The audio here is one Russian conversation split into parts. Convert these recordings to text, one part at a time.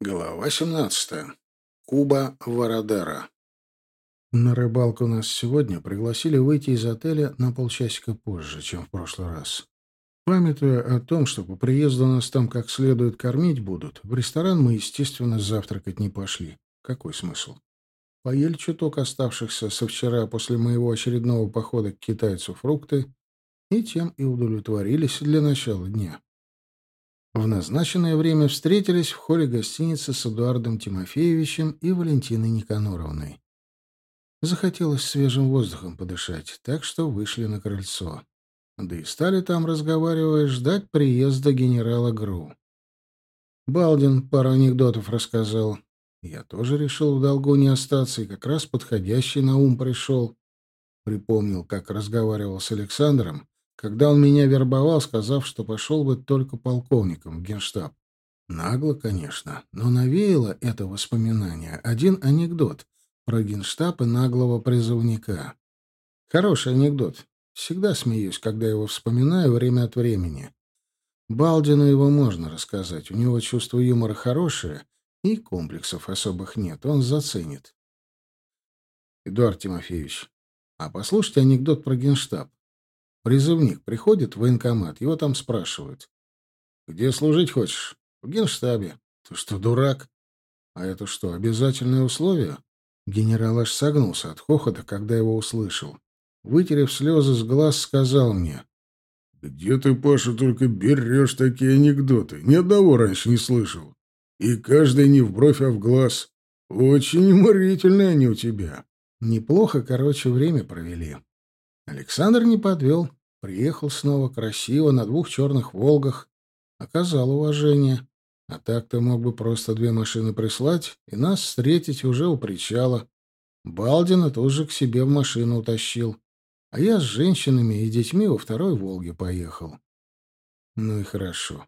Глава 17. Куба Вородера. На рыбалку нас сегодня пригласили выйти из отеля на полчасика позже, чем в прошлый раз. Памятуя о том, что по приезду нас там как следует кормить будут, в ресторан мы, естественно, завтракать не пошли. Какой смысл? Поели чуток оставшихся со вчера после моего очередного похода к китайцу фрукты и тем и удовлетворились для начала дня. В назначенное время встретились в холле гостиницы с Эдуардом Тимофеевичем и Валентиной Никаноровной. Захотелось свежим воздухом подышать, так что вышли на крыльцо. Да и стали там, разговаривая, ждать приезда генерала ГРУ. Балдин пару анекдотов рассказал. Я тоже решил в долгу не остаться, и как раз подходящий на ум пришел. Припомнил, как разговаривал с Александром, когда он меня вербовал, сказав, что пошел бы только полковником в генштаб. Нагло, конечно, но навеяло это воспоминание один анекдот про генштаб и наглого призывника. Хороший анекдот. Всегда смеюсь, когда его вспоминаю время от времени. Балдину его можно рассказать. У него чувство юмора хорошее, и комплексов особых нет. Он заценит. Эдуард Тимофеевич, а послушайте анекдот про генштаб. Призывник приходит в военкомат, его там спрашивают. «Где служить хочешь?» «В генштабе». «Ты что, дурак?» «А это что, обязательное условие?» Генерал аж согнулся от хохота, когда его услышал. Вытерев слезы с глаз, сказал мне. «Где ты, Паша, только берешь такие анекдоты? Ни одного раньше не слышал. И каждый не в бровь, а в глаз. Очень уморительные они у тебя». Неплохо, короче, время провели. Александр не подвел. Приехал снова красиво на двух черных «Волгах». Оказал уважение. А так-то мог бы просто две машины прислать и нас встретить уже у причала. Балдина тоже к себе в машину утащил. А я с женщинами и детьми во второй «Волге» поехал. Ну и хорошо.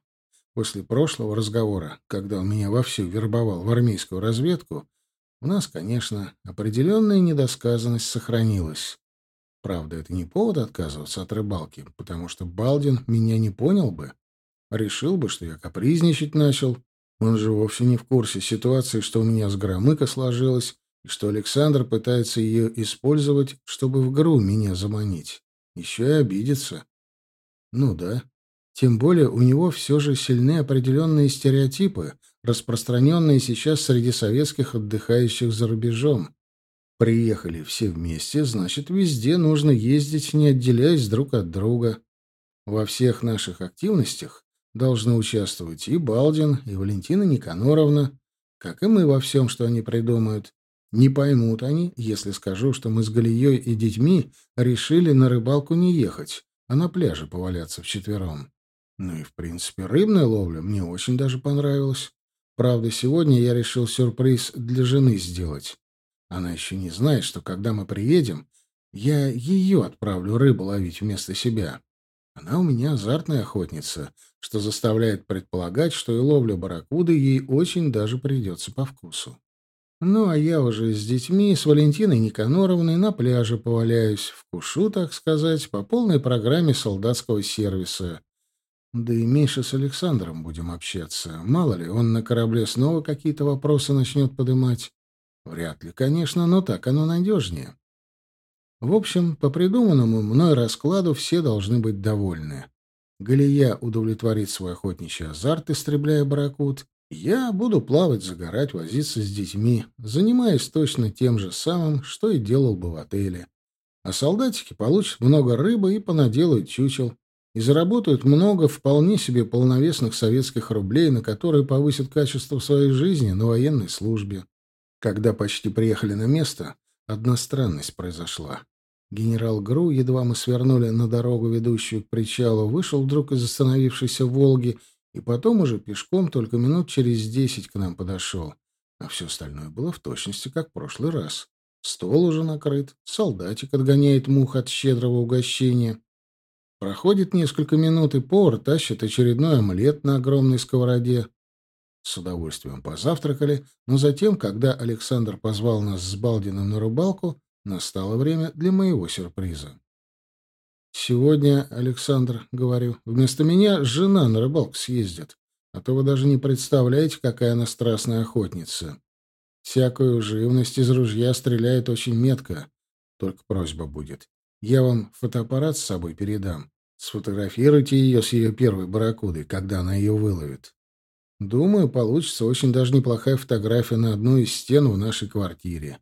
После прошлого разговора, когда он меня вовсю вербовал в армейскую разведку, у нас, конечно, определенная недосказанность сохранилась. Правда, это не повод отказываться от рыбалки, потому что Балдин меня не понял бы. Решил бы, что я капризничать начал. Он же вовсе не в курсе ситуации, что у меня с громыка сложилось, и что Александр пытается ее использовать, чтобы в гру меня заманить. Еще и обидится. Ну да. Тем более у него все же сильны определенные стереотипы, распространенные сейчас среди советских отдыхающих за рубежом. Приехали все вместе, значит, везде нужно ездить, не отделяясь друг от друга. Во всех наших активностях должны участвовать и Балдин, и Валентина Никаноровна, как и мы во всем, что они придумают. Не поймут они, если скажу, что мы с Галией и детьми решили на рыбалку не ехать, а на пляже поваляться вчетвером. Ну и, в принципе, рыбная ловля мне очень даже понравилась. Правда, сегодня я решил сюрприз для жены сделать. Она еще не знает, что когда мы приедем, я ее отправлю рыбу ловить вместо себя. Она у меня азартная охотница, что заставляет предполагать, что и ловля барракуды ей очень даже придется по вкусу. Ну, а я уже с детьми, с Валентиной Никаноровной на пляже поваляюсь, вкушу, так сказать, по полной программе солдатского сервиса. Да и меньше с Александром будем общаться. Мало ли, он на корабле снова какие-то вопросы начнет подымать. Вряд ли, конечно, но так оно надежнее. В общем, по придуманному мной раскладу все должны быть довольны. Галия удовлетворит свой охотничий азарт, истребляя барракуд. Я буду плавать, загорать, возиться с детьми, занимаясь точно тем же самым, что и делал бы в отеле. А солдатики получат много рыбы и понаделают чучел. И заработают много вполне себе полновесных советских рублей, на которые повысят качество своей жизни на военной службе. Когда почти приехали на место, одна странность произошла. Генерал ГРУ, едва мы свернули на дорогу, ведущую к причалу, вышел вдруг из остановившейся «Волги» и потом уже пешком только минут через десять к нам подошел. А все остальное было в точности, как в прошлый раз. Стол уже накрыт, солдатик отгоняет мух от щедрого угощения. Проходит несколько минут, и повар тащит очередной омлет на огромной сковороде. С удовольствием позавтракали, но затем, когда Александр позвал нас с Балдиным на рыбалку, настало время для моего сюрприза. «Сегодня, Александр, — говорю, — вместо меня жена на рыбалку съездит. а то вы даже не представляете, какая она страстная охотница. Всякую живность из ружья стреляет очень метко. Только просьба будет. Я вам фотоаппарат с собой передам. Сфотографируйте ее с ее первой барракудой, когда она ее выловит. Думаю, получится очень даже неплохая фотография на одну из стен в нашей квартире.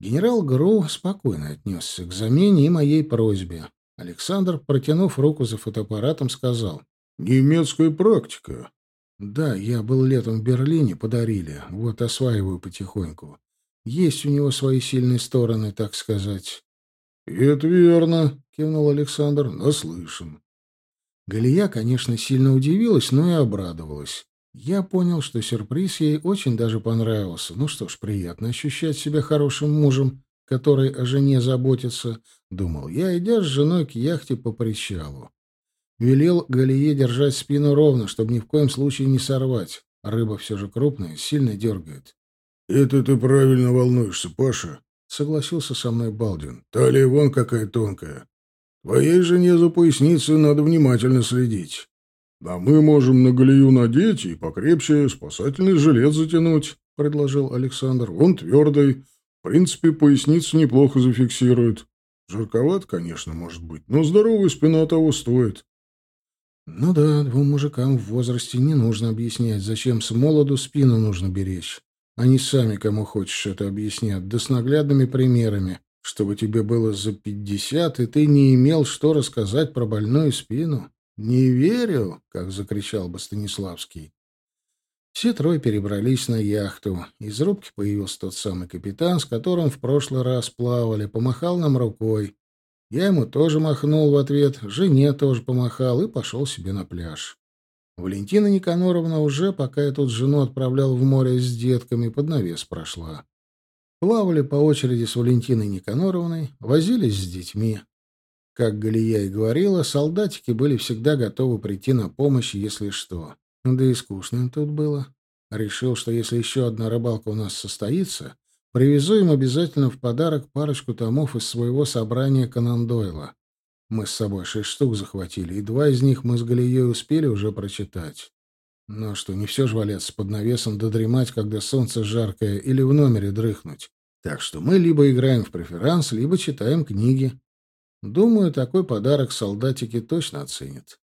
Генерал Гру спокойно отнесся к замене и моей просьбе. Александр, протянув руку за фотоаппаратом, сказал. «Немецкая практика». «Да, я был летом в Берлине, подарили. Вот осваиваю потихоньку. Есть у него свои сильные стороны, так сказать». «Это верно», — кивнул Александр. «Наслышан». Галия, конечно, сильно удивилась, но и обрадовалась. Я понял, что сюрприз ей очень даже понравился. Ну что ж, приятно ощущать себя хорошим мужем, который о жене заботится, думал я, идя с женой к яхте по причалу. Велел Галие держать спину ровно, чтобы ни в коем случае не сорвать. Рыба все же крупная, сильно дергает. — Это ты правильно волнуешься, Паша, — согласился со мной Балдин. — Талия вон какая тонкая. Твоей жене за поясницей надо внимательно следить. «Да мы можем на галею надеть и покрепче спасательный жилет затянуть», — предложил Александр. «Он твердый. В принципе, поясницу неплохо зафиксирует. Жарковат, конечно, может быть, но здоровая спина того стоит». «Ну да, двум мужикам в возрасте не нужно объяснять, зачем с молоду спину нужно беречь. Они сами, кому хочешь, это объяснят, да с наглядными примерами, чтобы тебе было за пятьдесят, и ты не имел что рассказать про больную спину». «Не верю!» — как закричал бы Станиславский. Все трое перебрались на яхту. Из рубки появился тот самый капитан, с которым в прошлый раз плавали, помахал нам рукой. Я ему тоже махнул в ответ, жене тоже помахал и пошел себе на пляж. Валентина Никаноровна уже, пока я тут жену отправлял в море с детками, под навес прошла. Плавали по очереди с Валентиной Никаноровной, возились с детьми. Как Галия и говорила, солдатики были всегда готовы прийти на помощь, если что. Да и скучно тут было. Решил, что если еще одна рыбалка у нас состоится, привезу им обязательно в подарок парочку томов из своего собрания Конан Дойла. Мы с собой шесть штук захватили, и два из них мы с Галией успели уже прочитать. Но что, не все же валяться под навесом додремать, когда солнце жаркое, или в номере дрыхнуть. Так что мы либо играем в преферанс, либо читаем книги. Думаю, такой подарок солдатики точно оценят.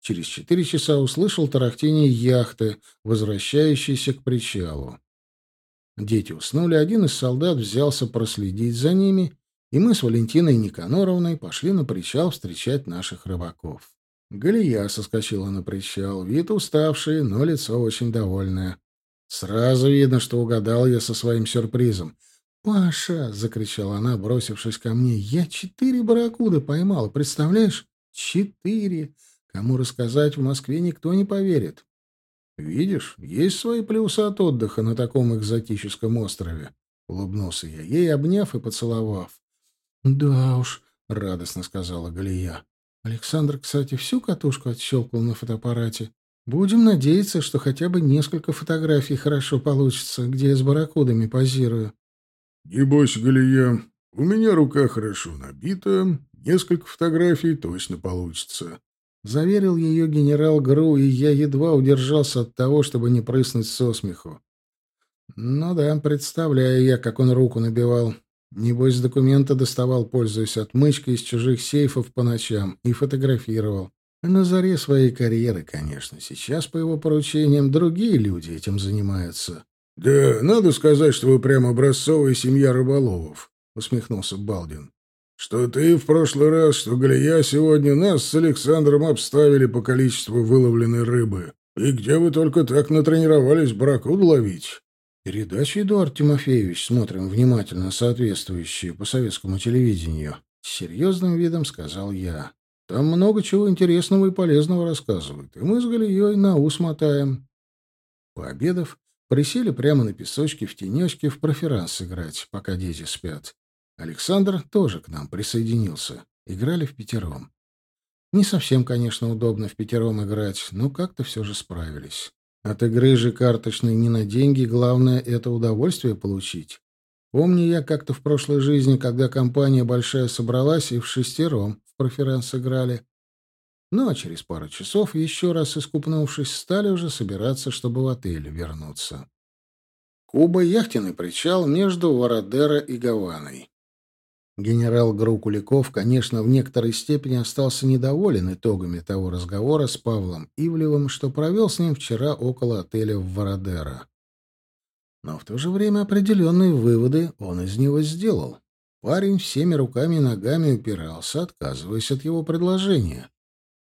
Через четыре часа услышал тарахтение яхты, возвращающейся к причалу. Дети уснули, один из солдат взялся проследить за ними, и мы с Валентиной Никаноровной пошли на причал встречать наших рыбаков. Галия соскочила на причал, вид уставший, но лицо очень довольное. Сразу видно, что угадал я со своим сюрпризом. «Паша!» — закричала она, бросившись ко мне. «Я четыре барракуды поймала, представляешь? Четыре! Кому рассказать в Москве никто не поверит. Видишь, есть свои плюсы от отдыха на таком экзотическом острове». Улыбнулся я ей, обняв и поцеловав. «Да уж», — радостно сказала Галия. «Александр, кстати, всю катушку отщелкал на фотоаппарате. Будем надеяться, что хотя бы несколько фотографий хорошо получится, где я с барракудами позирую». «Не бойся, Галия, у меня рука хорошо набита, несколько фотографий точно получится». Заверил ее генерал Гру, и я едва удержался от того, чтобы не прыснуть со смеху. Ну да, представляю я, как он руку набивал. Небось, документы доставал, пользуясь отмычкой из чужих сейфов по ночам, и фотографировал. На заре своей карьеры, конечно. Сейчас, по его поручениям, другие люди этим занимаются. «Да, надо сказать, что вы прямо образцовая семья рыболовов», — усмехнулся Балдин. «Что ты в прошлый раз, что Галия сегодня нас с Александром обставили по количеству выловленной рыбы. И где вы только так натренировались барракуд ловить?» «Передачи, Эдуард Тимофеевич, смотрим внимательно соответствующие по советскому телевидению», — с серьезным видом сказал я. «Там много чего интересного и полезного рассказывают, и мы с Галией на ус мотаем». Пообедав, Присели прямо на песочке в тенечке в проферанс играть, пока дети спят. Александр тоже к нам присоединился. Играли в пятером. Не совсем, конечно, удобно в пятером играть, но как-то все же справились. От игры же карточной не на деньги, главное — это удовольствие получить. Помню я как-то в прошлой жизни, когда компания большая собралась и в шестером в проферанс играли. Ну а через пару часов, еще раз искупнувшись, стали уже собираться, чтобы в отель вернуться. Куба — яхтенный причал между Вородеро и Гаваной. Генерал Гру Куликов, конечно, в некоторой степени остался недоволен итогами того разговора с Павлом Ивлевым, что провел с ним вчера около отеля в Вородеро. Но в то же время определенные выводы он из него сделал. Парень всеми руками и ногами упирался, отказываясь от его предложения.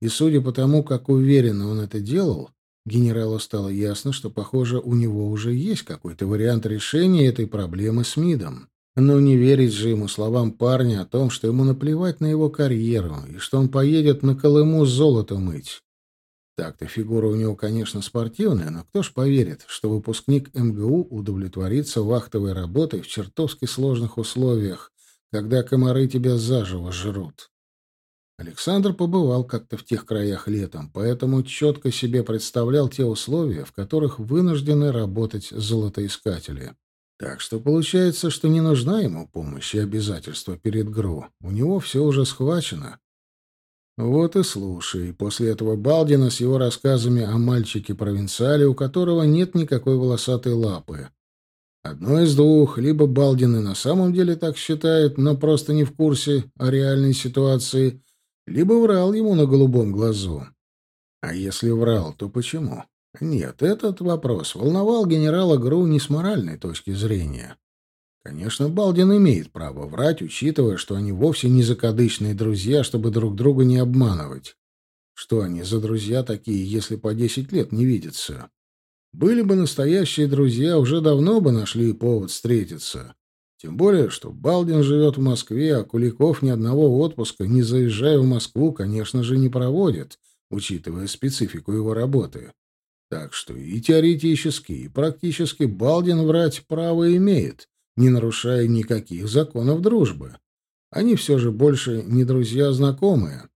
И судя по тому, как уверенно он это делал, генералу стало ясно, что, похоже, у него уже есть какой-то вариант решения этой проблемы с МИДом. Но не верить же ему словам парня о том, что ему наплевать на его карьеру и что он поедет на Колыму золото мыть. Так-то фигура у него, конечно, спортивная, но кто ж поверит, что выпускник МГУ удовлетворится вахтовой работой в чертовски сложных условиях, когда комары тебя заживо жрут. Александр побывал как-то в тех краях летом, поэтому четко себе представлял те условия, в которых вынуждены работать золотоискатели. Так что получается, что не нужна ему помощь и обязательства перед ГРУ. У него все уже схвачено. Вот и слушай. После этого Балдина с его рассказами о мальчике-провинциале, у которого нет никакой волосатой лапы. Одно из двух. Либо Балдин на самом деле так считает, но просто не в курсе о реальной ситуации, либо врал ему на голубом глазу. А если врал, то почему? Нет, этот вопрос волновал генерала Гру не с моральной точки зрения. Конечно, Балдин имеет право врать, учитывая, что они вовсе не закадычные друзья, чтобы друг друга не обманывать. Что они за друзья такие, если по десять лет не видятся? Были бы настоящие друзья, уже давно бы нашли повод встретиться. Тем более, что Балдин живет в Москве, а Куликов ни одного отпуска, не заезжая в Москву, конечно же, не проводит, учитывая специфику его работы. Так что и теоретически, и практически Балдин врать право имеет, не нарушая никаких законов дружбы. Они все же больше не друзья, а знакомые.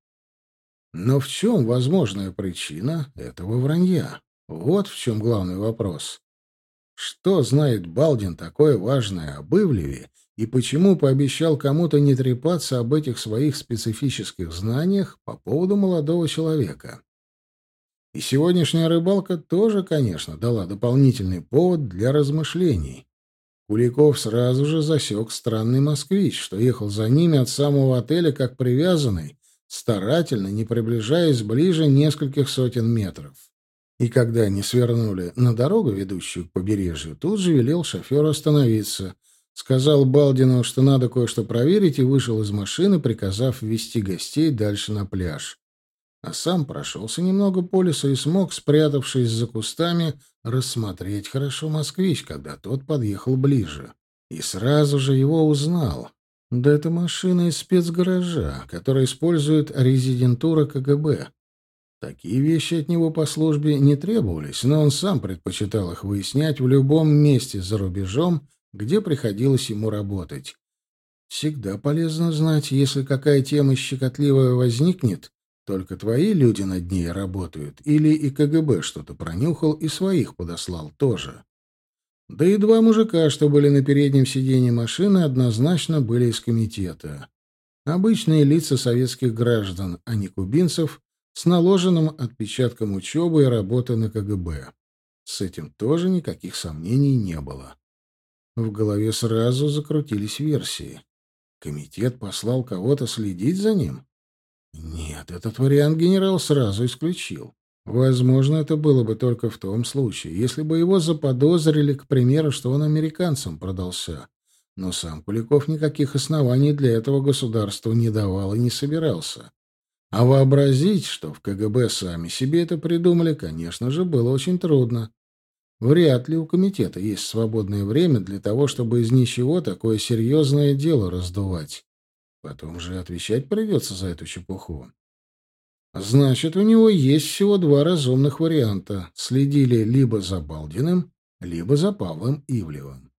Но в чем возможная причина этого вранья? Вот в чем главный вопрос. Что знает Балдин такое важное об Ивлеве и почему пообещал кому-то не трепаться об этих своих специфических знаниях по поводу молодого человека? И сегодняшняя рыбалка тоже, конечно, дала дополнительный повод для размышлений. Куликов сразу же засек странный москвич, что ехал за ними от самого отеля как привязанный, старательно не приближаясь ближе нескольких сотен метров. И когда они свернули на дорогу, ведущую к побережью, тут же велел шоферу остановиться. Сказал Балдину, что надо кое-что проверить, и вышел из машины, приказав вести гостей дальше на пляж а сам прошелся немного по лесу и смог, спрятавшись за кустами, рассмотреть хорошо москвич, когда тот подъехал ближе. И сразу же его узнал. Да это машина из спецгаража, которая использует резидентура КГБ. Такие вещи от него по службе не требовались, но он сам предпочитал их выяснять в любом месте за рубежом, где приходилось ему работать. Всегда полезно знать, если какая тема щекотливая возникнет, только твои люди над ней работают, или и КГБ что-то пронюхал и своих подослал тоже. Да и два мужика, что были на переднем сиденье машины, однозначно были из комитета. Обычные лица советских граждан, а не кубинцев, с наложенным отпечатком учебы и работы на КГБ. С этим тоже никаких сомнений не было. В голове сразу закрутились версии. Комитет послал кого-то следить за ним? Нет, этот вариант генерал сразу исключил. Возможно, это было бы только в том случае, если бы его заподозрили, к примеру, что он американцам продался. Но сам Куликов никаких оснований для этого государству не давал и не собирался. А вообразить, что в КГБ сами себе это придумали, конечно же, было очень трудно. Вряд ли у комитета есть свободное время для того, чтобы из ничего такое серьезное дело раздувать. Потом же отвечать придется за эту чепуху. Значит, у него есть всего два разумных варианта. Следили либо за Балдиным, либо за Павлом Ивлевым.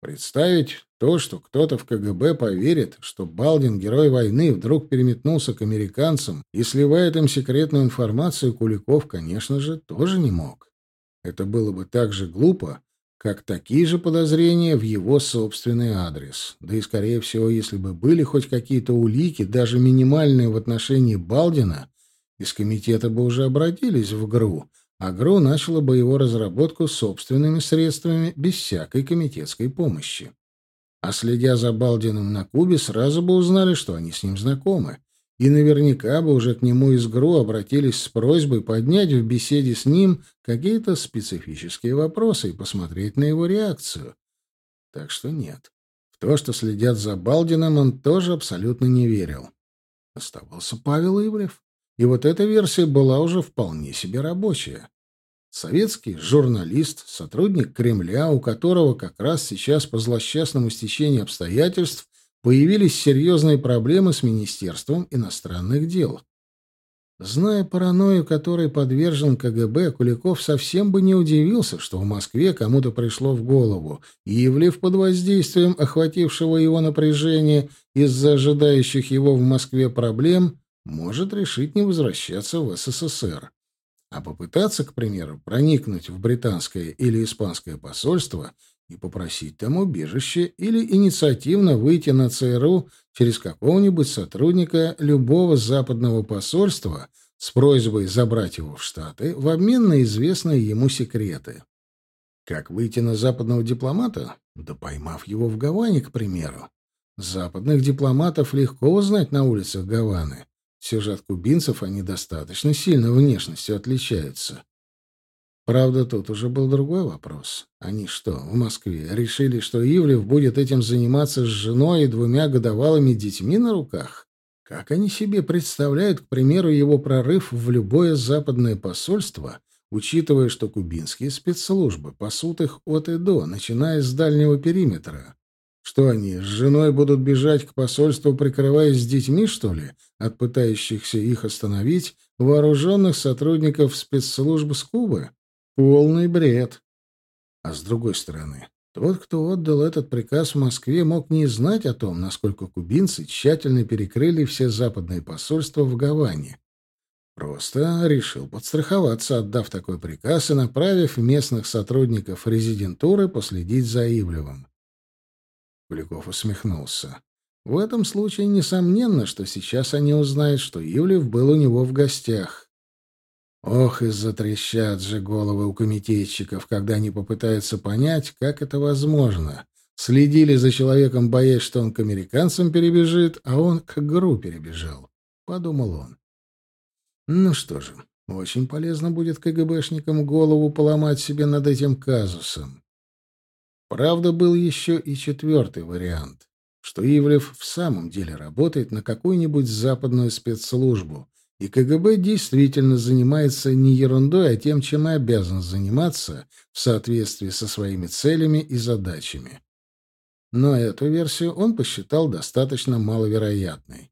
Представить то, что кто-то в КГБ поверит, что Балдин, герой войны, вдруг переметнулся к американцам и сливает им секретную информацию, Куликов, конечно же, тоже не мог. Это было бы так же глупо, как такие же подозрения в его собственный адрес. Да и, скорее всего, если бы были хоть какие-то улики, даже минимальные в отношении Балдина, из комитета бы уже обратились в ГРУ, а ГРУ начало бы его разработку собственными средствами, без всякой комитетской помощи. А следя за Балдиным на Кубе, сразу бы узнали, что они с ним знакомы. И наверняка бы уже к нему из ГРУ обратились с просьбой поднять в беседе с ним какие-то специфические вопросы и посмотреть на его реакцию. Так что нет. В то, что следят за Балдином, он тоже абсолютно не верил. Оставался Павел Ивлев. И вот эта версия была уже вполне себе рабочая. Советский журналист, сотрудник Кремля, у которого как раз сейчас по злосчастному стечению обстоятельств появились серьезные проблемы с Министерством иностранных дел. Зная паранойю, которой подвержен КГБ, Куликов совсем бы не удивился, что в Москве кому-то пришло в голову, и Ивлев под воздействием охватившего его напряжения из-за ожидающих его в Москве проблем может решить не возвращаться в СССР. А попытаться, к примеру, проникнуть в британское или испанское посольство и попросить там убежище или инициативно выйти на ЦРУ через какого-нибудь сотрудника любого западного посольства с просьбой забрать его в Штаты в обмен на известные ему секреты. Как выйти на западного дипломата? Да поймав его в Гаване, к примеру. Западных дипломатов легко узнать на улицах Гаваны. Все же от кубинцев они достаточно сильно внешностью отличаются. Правда, тут уже был другой вопрос. Они что, в Москве решили, что Ивлев будет этим заниматься с женой и двумя годовалыми детьми на руках? Как они себе представляют, к примеру, его прорыв в любое западное посольство, учитывая, что кубинские спецслужбы пасут их от и до, начиная с дальнего периметра? Что они, с женой будут бежать к посольству, прикрываясь детьми, что ли, от пытающихся их остановить вооруженных сотрудников спецслужб с Кубы? Полный бред. А с другой стороны, тот, кто отдал этот приказ в Москве, мог не знать о том, насколько кубинцы тщательно перекрыли все западные посольства в Гаване. Просто решил подстраховаться, отдав такой приказ и направив местных сотрудников резидентуры последить за Ивлевым. Куликов усмехнулся. В этом случае несомненно, что сейчас они узнают, что Ивлев был у него в гостях. Ох, и затрещат же головы у комитетчиков, когда они попытаются понять, как это возможно. Следили за человеком, боясь, что он к американцам перебежит, а он к ГРУ перебежал, — подумал он. Ну что же, очень полезно будет КГБшникам голову поломать себе над этим казусом. Правда, был еще и четвертый вариант, что Ивлев в самом деле работает на какую-нибудь западную спецслужбу, и КГБ действительно занимается не ерундой, а тем, чем и обязан заниматься в соответствии со своими целями и задачами. Но эту версию он посчитал достаточно маловероятной.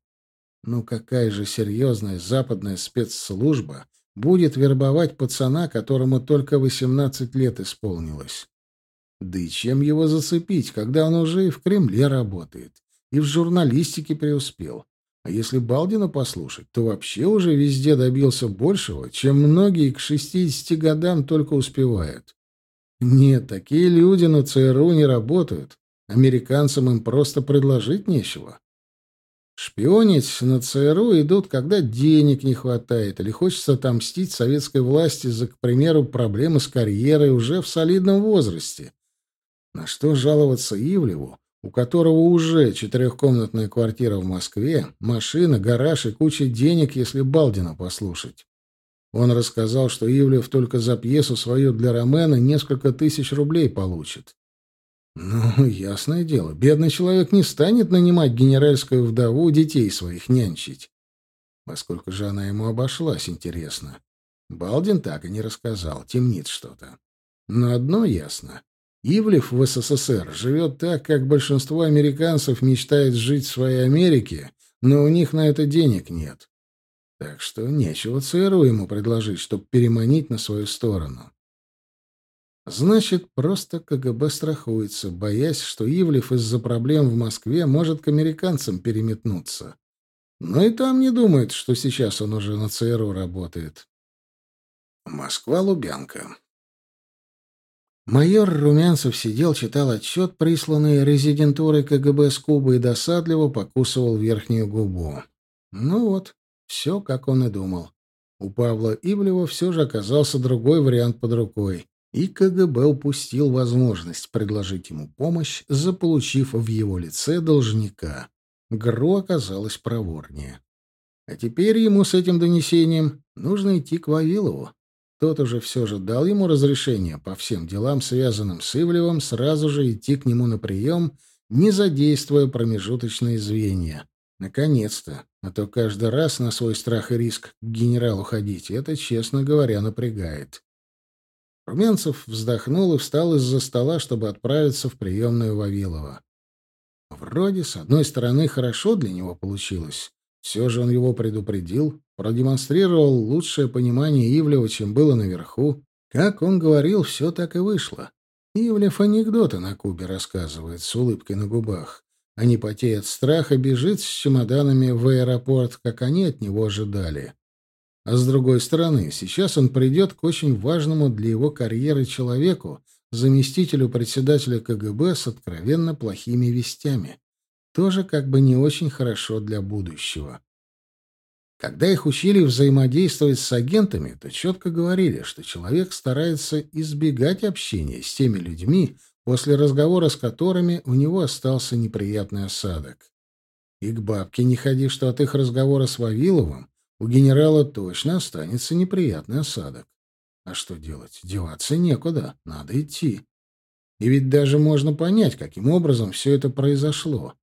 Ну какая же серьезная западная спецслужба будет вербовать пацана, которому только 18 лет исполнилось? Да и чем его зацепить, когда он уже и в Кремле работает, и в журналистике преуспел? А если Балдина послушать, то вообще уже везде добился большего, чем многие к 60 годам только успевают. Нет, такие люди на ЦРУ не работают. Американцам им просто предложить нечего. Шпионить на ЦРУ идут, когда денег не хватает или хочется отомстить советской власти за, к примеру, проблемы с карьерой уже в солидном возрасте. На что жаловаться Ивлеву, у которого уже четырехкомнатная квартира в Москве, машина, гараж и куча денег, если Балдина послушать. Он рассказал, что Ивлев только за пьесу свою для Ромена несколько тысяч рублей получит. Ну, ясное дело, бедный человек не станет нанимать генеральскую вдову детей своих нянчить. Поскольку же она ему обошлась, интересно. Балдин так и не рассказал, темнит что-то. Но одно ясно. Ивлев в СССР живет так, как большинство американцев мечтает жить в своей Америке, но у них на это денег нет. Так что нечего ЦРУ ему предложить, чтобы переманить на свою сторону. Значит, просто КГБ страхуется, боясь, что Ивлев из-за проблем в Москве может к американцам переметнуться. Но и там не думает, что сейчас он уже на ЦРУ работает. Москва-Лубянка. Майор Румянцев сидел, читал отчет, присланный резидентурой КГБ с Кубы, и досадливо покусывал верхнюю губу. Ну вот, все, как он и думал. У Павла Ивлева все же оказался другой вариант под рукой, и КГБ упустил возможность предложить ему помощь, заполучив в его лице должника. ГРУ оказалось проворнее. А теперь ему с этим донесением нужно идти к Вавилову. Тот уже все же дал ему разрешение по всем делам, связанным с Ивлевым, сразу же идти к нему на прием, не задействуя промежуточные звенья. Наконец-то, а то каждый раз на свой страх и риск к генералу ходить, это, честно говоря, напрягает. Румянцев вздохнул и встал из-за стола, чтобы отправиться в приемную Вавилова. Вроде, с одной стороны, хорошо для него получилось. Все же он его предупредил, продемонстрировал лучшее понимание Ивлева, чем было наверху. Как он говорил, все так и вышло. Ивлев анекдоты на Кубе рассказывает с улыбкой на губах. А не потея от страха, бежит с чемоданами в аэропорт, как они от него ожидали. А с другой стороны, сейчас он придет к очень важному для его карьеры человеку, заместителю председателя КГБ с откровенно плохими вестями. Тоже как бы не очень хорошо для будущего. Когда их учили взаимодействовать с агентами, то четко говорили, что человек старается избегать общения с теми людьми, после разговора с которыми у него остался неприятный осадок. И к бабке не ходи, что от их разговора с Вавиловым у генерала точно останется неприятный осадок. А что делать? Деваться некуда, надо идти. И ведь даже можно понять, каким образом все это произошло.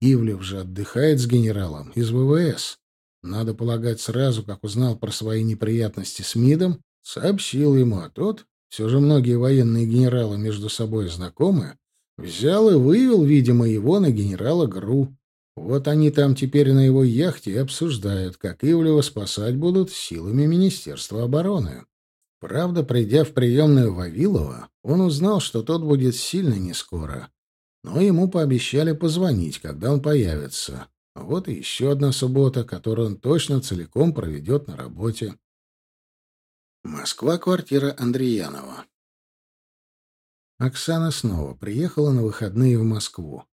Ивлев же отдыхает с генералом из ВВС. Надо полагать, сразу, как узнал про свои неприятности с МИДом, сообщил ему, а тот, все же многие военные генералы между собой знакомы, взял и вывел, видимо, его на генерала ГРУ. Вот они там теперь на его яхте и обсуждают, как Ивлева спасать будут силами Министерства обороны. Правда, придя в приемную Вавилова, он узнал, что тот будет сильно не скоро. Но ему пообещали позвонить, когда он появится. Вот и еще одна суббота, которую он точно целиком проведет на работе. Москва, квартира Андреянова. Оксана снова приехала на выходные в Москву.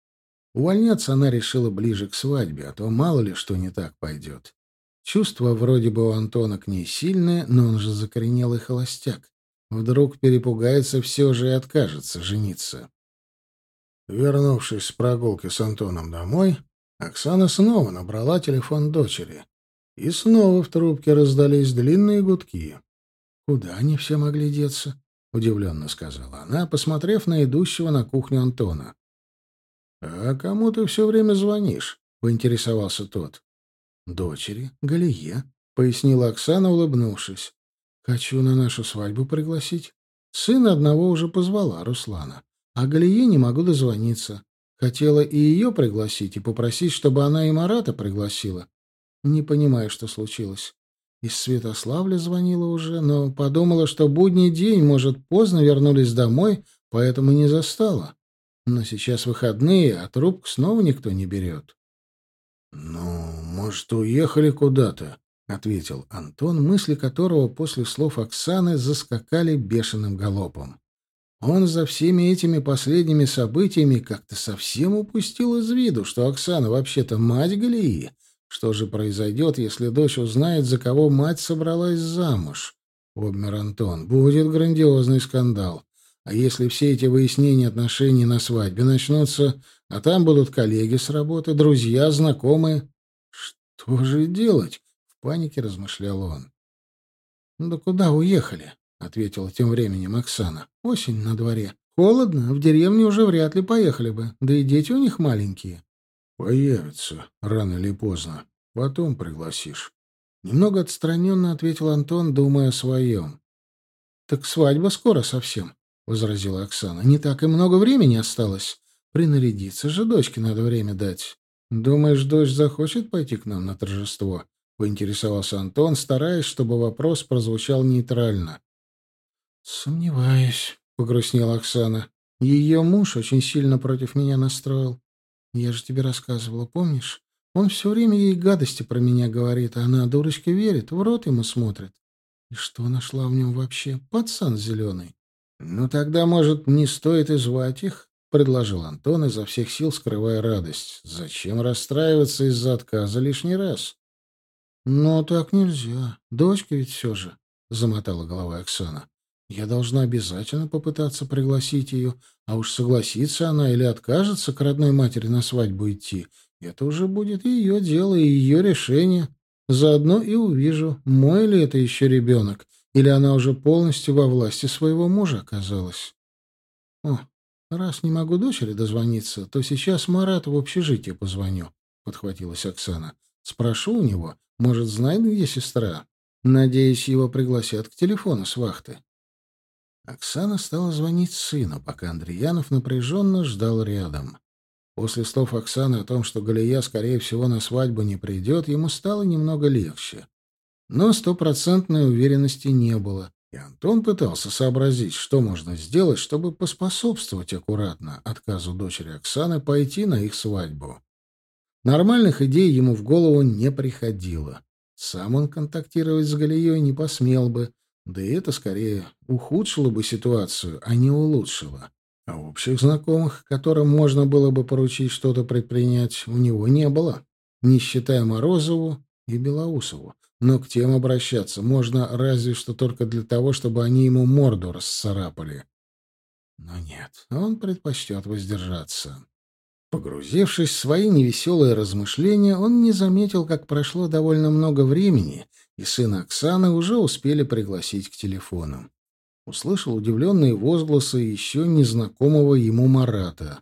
Увольняться она решила ближе к свадьбе, а то мало ли что не так пойдет. Чувства вроде бы у Антона к ней сильные, но он же закоренелый холостяк. Вдруг перепугается все же и откажется жениться. Вернувшись с прогулки с Антоном домой, Оксана снова набрала телефон дочери. И снова в трубке раздались длинные гудки. «Куда они все могли деться?» — удивленно сказала она, посмотрев на идущего на кухню Антона. «А кому ты все время звонишь?» — поинтересовался тот. «Дочери, Галие», — пояснила Оксана, улыбнувшись. «Хочу на нашу свадьбу пригласить. Сына одного уже позвала, Руслана. А Галие не могу дозвониться. Хотела и ее пригласить, и попросить, чтобы она и Марата пригласила. Не понимаю, что случилось. Из Святославля звонила уже, но подумала, что будний день, может, поздно вернулись домой, поэтому не застала. Но сейчас выходные, а трубку снова никто не берет. — Ну, может, уехали куда-то? — ответил Антон, мысли которого после слов Оксаны заскакали бешеным галопом. Он за всеми этими последними событиями как-то совсем упустил из виду, что Оксана вообще-то мать Галии. Что же произойдет, если дочь узнает, за кого мать собралась замуж? Обмер Антон. Будет грандиозный скандал. А если все эти выяснения отношений на свадьбе начнутся, а там будут коллеги с работы, друзья, знакомые? Что же делать? В панике размышлял он. Да куда уехали? — ответила тем временем Оксана. — Осень на дворе. Холодно, в деревню уже вряд ли поехали бы. Да и дети у них маленькие. — Появятся, рано или поздно. Потом пригласишь. Немного отстраненно ответил Антон, думая о своем. — Так свадьба скоро совсем, — возразила Оксана. — Не так и много времени осталось. Принарядиться же дочке надо время дать. Думаешь, дочь захочет пойти к нам на торжество? — поинтересовался Антон, стараясь, чтобы вопрос прозвучал нейтрально. «Сомневаюсь», — погрустнела Оксана. «Ее муж очень сильно против меня настроил. Я же тебе рассказывала, помнишь? Он все время ей гадости про меня говорит, а она, дурочка, верит, в рот ему смотрит. И что нашла в нем вообще? Пацан зеленый. Ну тогда, может, не стоит и звать их?» — предложил Антон, изо всех сил скрывая радость. «Зачем расстраиваться из-за отказа лишний раз?» Но так нельзя. Дочка ведь все же, — замотала головой Оксана. Я должна обязательно попытаться пригласить ее, а уж согласится она или откажется к родной матери на свадьбу идти, это уже будет ее дело и ее решение. Заодно и увижу, мой ли это еще ребенок, или она уже полностью во власти своего мужа оказалась. О, раз не могу дочери дозвониться, то сейчас Марату в общежитие позвоню, — подхватилась Оксана. Спрошу у него, может, знает, где сестра. Надеюсь, его пригласят к телефону с вахты. Оксана стала звонить сыну, пока Андреянов напряженно ждал рядом. После слов Оксаны о том, что Галия, скорее всего, на свадьбу не придет, ему стало немного легче. Но стопроцентной уверенности не было, и Антон пытался сообразить, что можно сделать, чтобы поспособствовать аккуратно отказу дочери Оксаны пойти на их свадьбу. Нормальных идей ему в голову не приходило. Сам он контактировать с Галией не посмел бы, да и это скорее ухудшило бы ситуацию, а не улучшило. А общих знакомых, которым можно было бы поручить что-то предпринять, у него не было, не считая Морозову и Белоусову. Но к тем обращаться можно разве что только для того, чтобы они ему морду расцарапали. Но нет, он предпочтет воздержаться. Погрузившись в свои невеселые размышления, он не заметил, как прошло довольно много времени, и сына Оксаны уже успели пригласить к телефону услышал удивленные возгласы еще незнакомого ему Марата.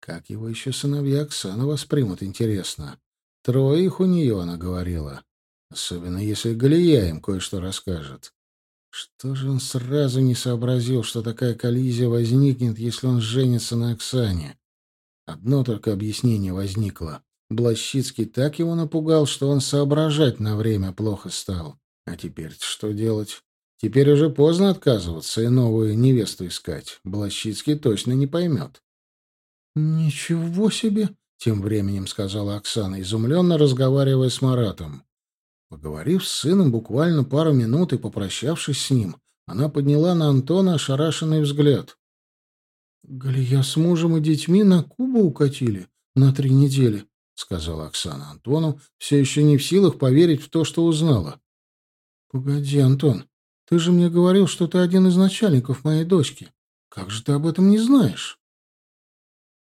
Как его еще сыновья Оксана воспримут, интересно. Трое их у нее, она говорила. Особенно, если Галия им кое-что расскажет. Что же он сразу не сообразил, что такая коллизия возникнет, если он женится на Оксане? Одно только объяснение возникло. Блащицкий так его напугал, что он соображать на время плохо стал. А теперь что делать? Теперь уже поздно отказываться и новую невесту искать. Блащицкий точно не поймет. «Ничего себе!» — тем временем сказала Оксана, изумленно разговаривая с Маратом. Поговорив с сыном буквально пару минут и попрощавшись с ним, она подняла на Антона ошарашенный взгляд. «Галия с мужем и детьми на Кубу укатили на три недели», — сказала Оксана Антону, все еще не в силах поверить в то, что узнала. «Погоди, Антон, ты же мне говорил, что ты один из начальников моей дочки. Как же ты об этом не знаешь?